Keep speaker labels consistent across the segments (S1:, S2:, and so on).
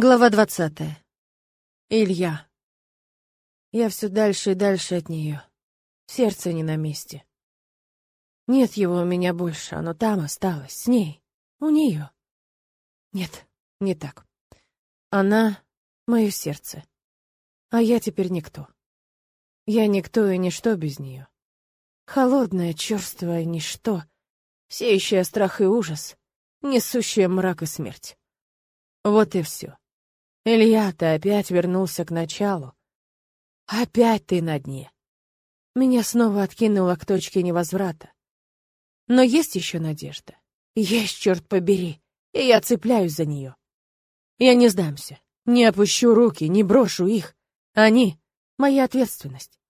S1: Глава двадцатая. Илья. Я все дальше и дальше от нее. Сердце не на месте. Нет его у меня больше, оно там осталось, с ней, у нее. Нет, не так. Она — мое сердце. А я теперь никто. Я никто и ничто без нее. Холодное, черствое ничто, сеющее страх и ужас, несущее мрак и смерть. Вот и все. Илья, ты опять вернулся к началу. Опять ты на дне. Меня снова откинуло к точке невозврата. Но есть еще надежда. Есть, черт побери, и я цепляюсь за нее. Я не сдамся, не опущу руки, не брошу их. Они — моя ответственность.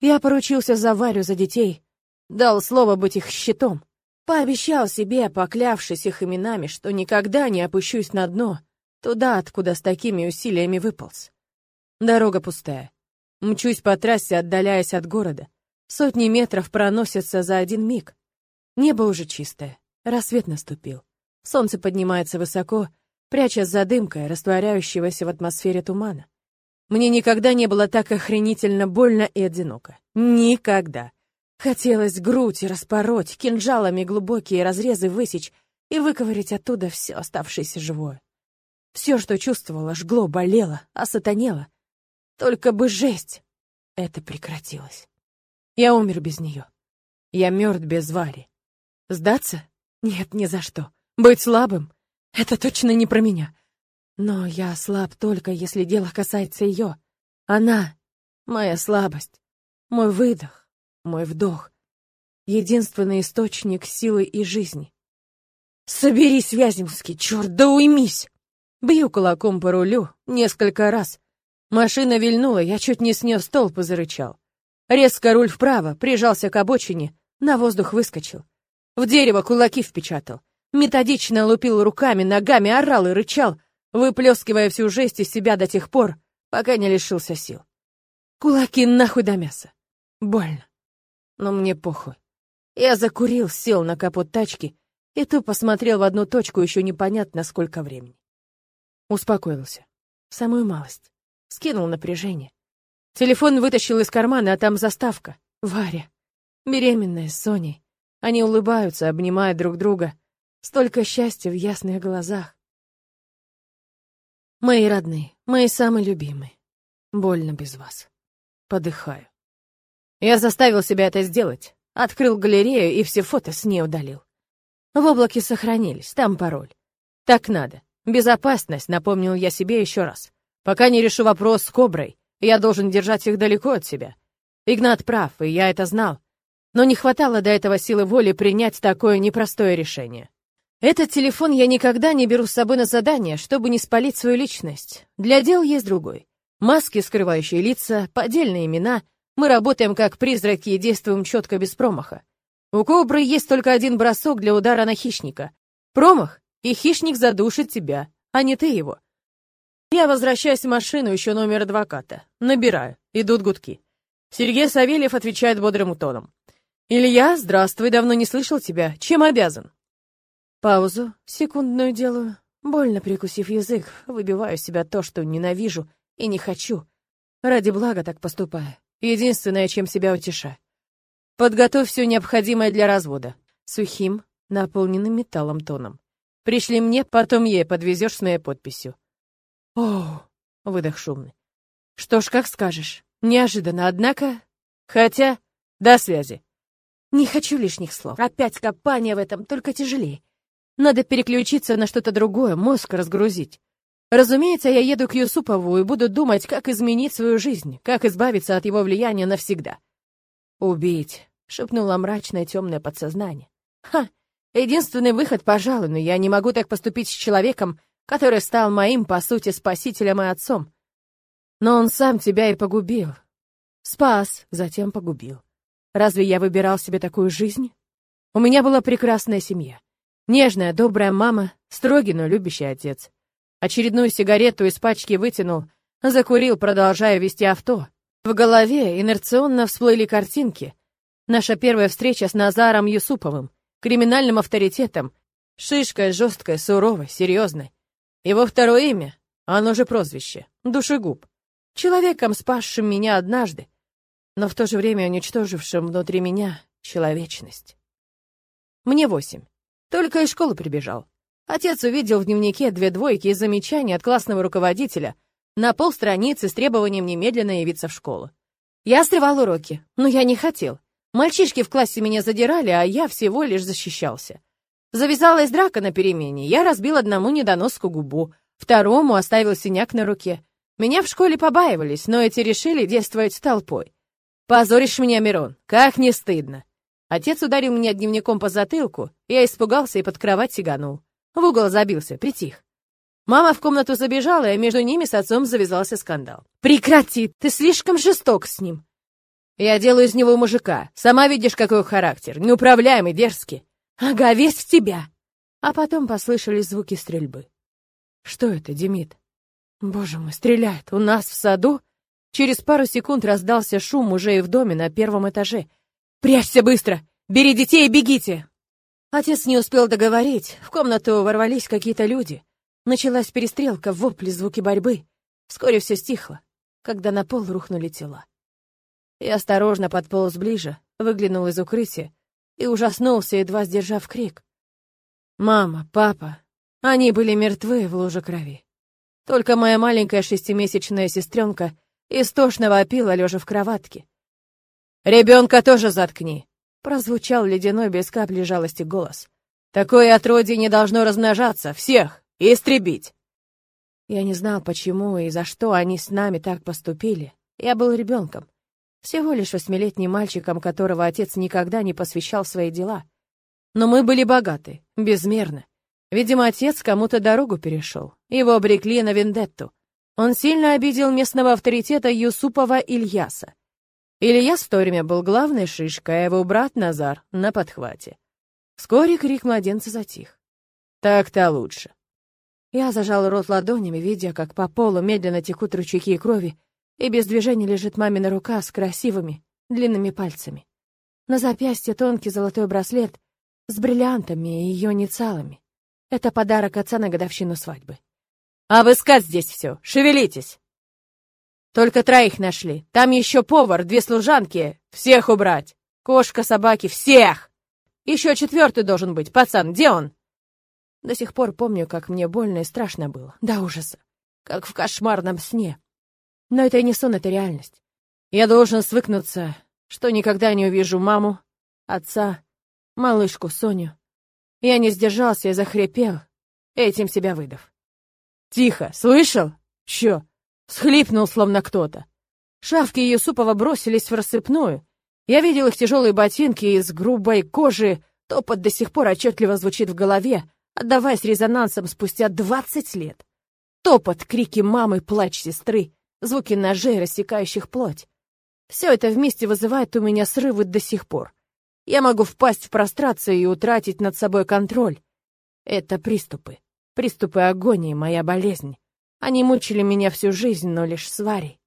S1: Я поручился за Варю, за детей, дал слово быть их щитом. Пообещал себе, поклявшись их именами, что никогда не опущусь на дно, Туда, откуда с такими усилиями выполз. Дорога пустая. Мчусь по трассе, отдаляясь от города. Сотни метров проносятся за один миг. Небо уже чистое. Рассвет наступил. Солнце поднимается высоко, прячась за дымкой, растворяющегося в атмосфере тумана. Мне никогда не было так охренительно больно и одиноко. Никогда. Хотелось грудь распороть, кинжалами глубокие разрезы высечь и выковырять оттуда все оставшееся живое. Все, что чувствовала, жгло, болело, осатанело. Только бы жесть это прекратилось. Я умер без нее. Я мертв без Вари. Сдаться? Нет, ни за что. Быть слабым? Это точно не про меня. Но я слаб только, если дело касается ее. Она — моя слабость, мой выдох, мой вдох, единственный источник силы и жизни. Соберись, Вяземский, черт, да уймись! Бью кулаком по рулю несколько раз. Машина вильнула, я чуть не снес столб и зарычал. Резко руль вправо, прижался к обочине, на воздух выскочил. В дерево кулаки впечатал. Методично лупил руками, ногами, орал и рычал, выплескивая всю жесть из себя до тех пор, пока не лишился сил. Кулаки нахуй до мяса. Больно. Но мне похуй. Я закурил, сел на капот тачки и тупо смотрел в одну точку еще непонятно сколько времени. Успокоился. Самую малость. Скинул напряжение. Телефон вытащил из кармана, а там заставка. Варя. Беременная с Соней. Они улыбаются, обнимая друг друга. Столько счастья в ясных глазах. Мои родные, мои самые любимые. Больно без вас. Подыхаю. Я заставил себя это сделать. Открыл галерею и все фото с ней удалил. В облаке сохранились, там пароль. Так надо. Безопасность, напомнил я себе еще раз. Пока не решу вопрос с Коброй, я должен держать их далеко от себя. Игнат прав, и я это знал. Но не хватало до этого силы воли принять такое непростое решение. Этот телефон я никогда не беру с собой на задание, чтобы не спалить свою личность. Для дел есть другой. Маски, скрывающие лица, поддельные имена. Мы работаем как призраки и действуем четко без промаха. У Кобры есть только один бросок для удара на хищника. Промах, и хищник задушит тебя, а не ты его. Я возвращаюсь в машину, еще номер адвоката. Набираю. Идут гудки. Сергей Савельев отвечает бодрым тоном. «Илья, здравствуй, давно не слышал тебя. Чем обязан?» Паузу, секундную делаю. Больно прикусив язык, выбиваю себя то, что ненавижу и не хочу. Ради блага так поступаю. Единственное, чем себя утешаю. Подготовь все необходимое для развода. Сухим, наполненным металлом тоном. Пришли мне, потом ей подвезешь с моей подписью. О, выдох шумный. Что ж, как скажешь. Неожиданно, однако... Хотя... До связи. Не хочу лишних слов. Опять копание в этом, только тяжелее. Надо переключиться на что-то другое, мозг разгрузить. Разумеется, я еду к Юсупову и буду думать, как изменить свою жизнь, как избавиться от его влияния навсегда. «Убить», — шепнуло мрачное темное подсознание. «Ха! Единственный выход, пожалуй, но я не могу так поступить с человеком, который стал моим, по сути, спасителем и отцом. Но он сам тебя и погубил. Спас, затем погубил. Разве я выбирал себе такую жизнь? У меня была прекрасная семья. Нежная, добрая мама, строгий, но любящий отец. Очередную сигарету из пачки вытянул, закурил, продолжая вести авто. В голове инерционно всплыли картинки. Наша первая встреча с Назаром Юсуповым криминальным авторитетом, шишкой, жесткой, суровой, серьезной. Его второе имя Оно же прозвище. Душегуб. Человеком, спасшим меня однажды, но в то же время уничтожившим внутри меня человечность. Мне восемь. Только из школы прибежал. Отец увидел в дневнике две двойки и замечания от классного руководителя на полстраницы с требованием немедленно явиться в школу. Я срывал уроки, но я не хотел. Мальчишки в классе меня задирали, а я всего лишь защищался. Завязалась драка на перемене, я разбил одному недоноску губу, второму оставил синяк на руке. Меня в школе побаивались, но эти решили действовать толпой. «Позоришь меня, Мирон, как не стыдно!» Отец ударил меня дневником по затылку, я испугался и под кровать сиганул. В угол забился, притих. Мама в комнату забежала, и между ними с отцом завязался скандал. «Прекрати! Ты слишком жесток с ним!» «Я делаю из него мужика. Сама видишь, какой характер. Неуправляемый, дерзкий. Ага, весь в тебя!» А потом послышались звуки стрельбы. «Что это, Демид?» «Боже мой, стреляет! У нас в саду?» Через пару секунд раздался шум уже и в доме на первом этаже. «Прячься быстро! Бери детей и бегите!» Отец не успел договорить. В комнату ворвались какие-то люди. Началась перестрелка, вопли, звуки борьбы. Вскоре все стихло, когда на пол рухнули тела. Я осторожно подполз ближе, выглянул из укрытия и ужаснулся, едва сдержав крик. Мама, папа, они были мертвы в луже крови. Только моя маленькая шестимесячная сестренка истошно вопила, лежа в кроватке. «Ребенка тоже заткни!» Прозвучал ледяной без капли жалости голос. «Такое отродье не должно размножаться! Всех! Истребить!» Я не знал, почему и за что они с нами так поступили. Я был ребенком. Всего лишь восьмилетним мальчиком, которого отец никогда не посвящал свои дела. Но мы были богаты, безмерно. Видимо, отец кому-то дорогу перешел. Его обрекли на вендетту. Он сильно обидел местного авторитета Юсупова Ильяса. Ильяс в то время был главной шишкой, а его брат Назар на подхвате. Вскоре крик младенца затих. Так-то лучше. Я зажал рот ладонями, видя, как по полу медленно текут ручейки крови, и без движения лежит мамина рука с красивыми, длинными пальцами. На запястье тонкий золотой браслет с бриллиантами и ее инициалами. Это подарок отца на годовщину свадьбы. «Обыскать здесь все! Шевелитесь!» Только троих нашли. Там еще повар, две служанки. Всех убрать. Кошка, собаки, всех! Еще четвертый должен быть. Пацан, где он? До сих пор помню, как мне больно и страшно было. До ужаса. Как в кошмарном сне. Но это не сон, это реальность. Я должен свыкнуться, что никогда не увижу маму, отца, малышку Соню. Я не сдержался и захрипел, этим себя выдав. «Тихо! Слышал? Чё?» Схлипнул, словно кто-то. Шавки Юсупова бросились в рассыпную. Я видел их тяжелые ботинки из грубой кожи. Топот до сих пор отчетливо звучит в голове, отдаваясь резонансом спустя двадцать лет. Топот, крики мамы, плач сестры, звуки ножей, рассекающих плоть. Все это вместе вызывает у меня срывы до сих пор. Я могу впасть в прострацию и утратить над собой контроль. Это приступы. Приступы агонии, моя болезнь. Они мучили меня всю жизнь, но лишь с Варей.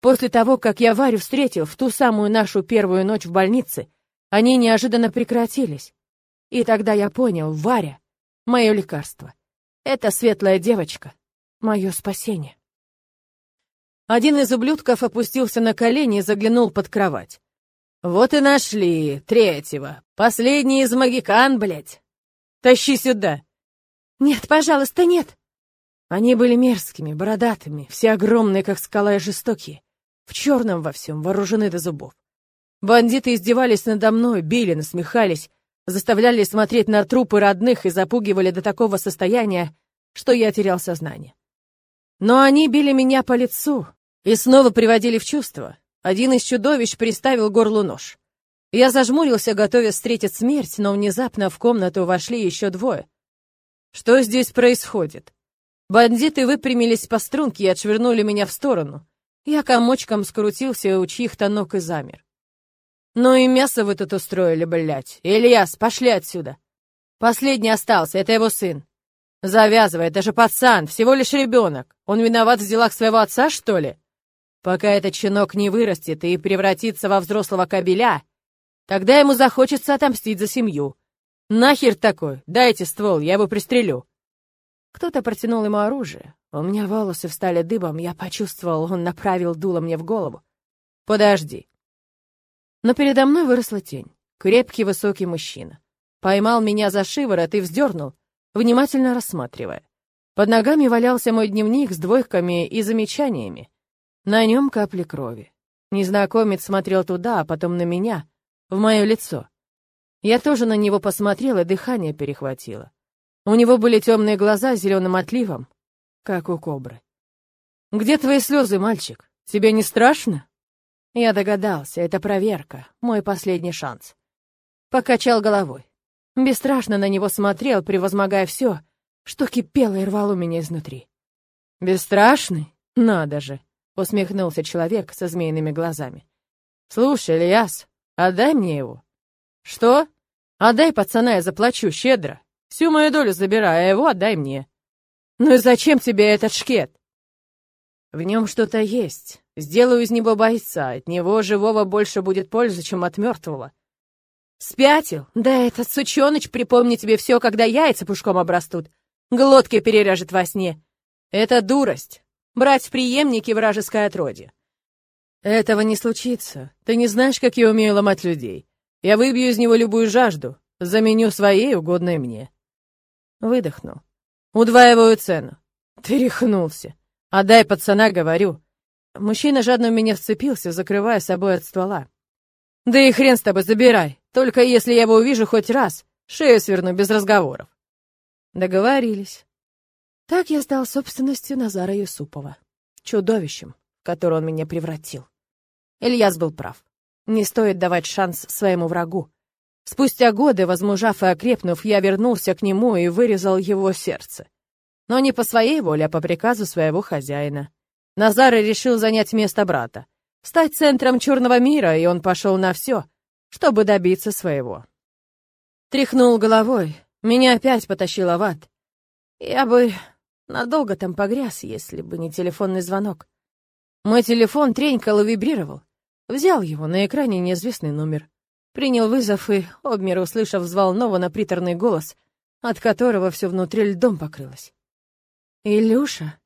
S1: После того, как я Варю встретил в ту самую нашу первую ночь в больнице, они неожиданно прекратились. И тогда я понял, Варя — мое лекарство. Это светлая девочка — мое спасение. Один из ублюдков опустился на колени и заглянул под кровать. «Вот и нашли третьего. Последний из магикан, блядь. Тащи сюда!» «Нет, пожалуйста, нет!» Они были мерзкими, бородатыми, все огромные, как скала, и жестокие. В черном во всем, вооружены до зубов. Бандиты издевались надо мной, били, насмехались, заставляли смотреть на трупы родных и запугивали до такого состояния, что я терял сознание. Но они били меня по лицу и снова приводили в чувство. Один из чудовищ приставил горлу нож. Я зажмурился, готовясь встретить смерть, но внезапно в комнату вошли еще двое. Что здесь происходит? Бандиты выпрямились по струнке и отшвырнули меня в сторону. Я комочком скрутился у чьих-то ног и замер. Ну и мясо вы тут устроили, блядь. Ильяс, пошли отсюда. Последний остался, это его сын. Завязывай, это же пацан, всего лишь ребенок. Он виноват в делах своего отца, что ли? Пока этот щенок не вырастет и превратится во взрослого кобеля, тогда ему захочется отомстить за семью. Нахер такой? Дайте ствол, я его пристрелю. Кто-то протянул ему оружие. У меня волосы встали дыбом, я почувствовал, он направил дуло мне в голову. «Подожди». Но передо мной выросла тень. Крепкий высокий мужчина. Поймал меня за шиворот и вздернул, внимательно рассматривая. Под ногами валялся мой дневник с двойками и замечаниями. На нем капли крови. Незнакомец смотрел туда, а потом на меня, в мое лицо. Я тоже на него посмотрела, дыхание перехватило. У него были темные глаза с зеленым отливом, как у кобры. «Где твои слезы, мальчик? Тебе не страшно?» Я догадался, это проверка, мой последний шанс. Покачал головой. Бесстрашно на него смотрел, превозмогая все, что кипело и рвало меня изнутри. «Бесстрашный? Надо же!» — усмехнулся человек со змеиными глазами. «Слушай, Ильяс, отдай мне его». «Что? Отдай пацана, я заплачу щедро. Всю мою долю забирай, а его отдай мне». «Ну и зачем тебе этот шкет?» «В нем что-то есть. Сделаю из него бойца. От него живого больше будет пользы, чем от мертвого». «Спятил? Да этот сученыч припомни тебе все, когда яйца пушком обрастут. Глотки перережет во сне. Это дурость брать в преемники вражеское отродье. Этого не случится. Ты не знаешь, как я умею ломать людей. Я выбью из него любую жажду, заменю своей, угодной мне. Выдохнул. Удваиваю цену. Ты рехнулся. Отдай пацана, говорю. Мужчина жадно в меня вцепился, закрывая собой от ствола. Да и хрен с тобой, забирай. Только если я его увижу хоть раз, шею сверну без разговоров. Договорились. Так я стал собственностью Назара Юсупова, чудовищем, в которое он меня превратил. Ильяс был прав. Не стоит давать шанс своему врагу. Спустя годы, возмужав и окрепнув, я вернулся к нему и вырезал его сердце. Но не по своей воле, а по приказу своего хозяина. Назар решил занять место брата, стать центром черного мира, и он пошел на все, чтобы добиться своего. Тряхнул головой, меня опять потащило в ад. Я бы Надолго там погряз, если бы не телефонный звонок. Мой телефон тренькал и вибрировал. Взял его, на экране неизвестный номер. Принял вызов и, обмер услышав взволнованно приторный голос, от которого все внутри льдом покрылось. «Илюша?»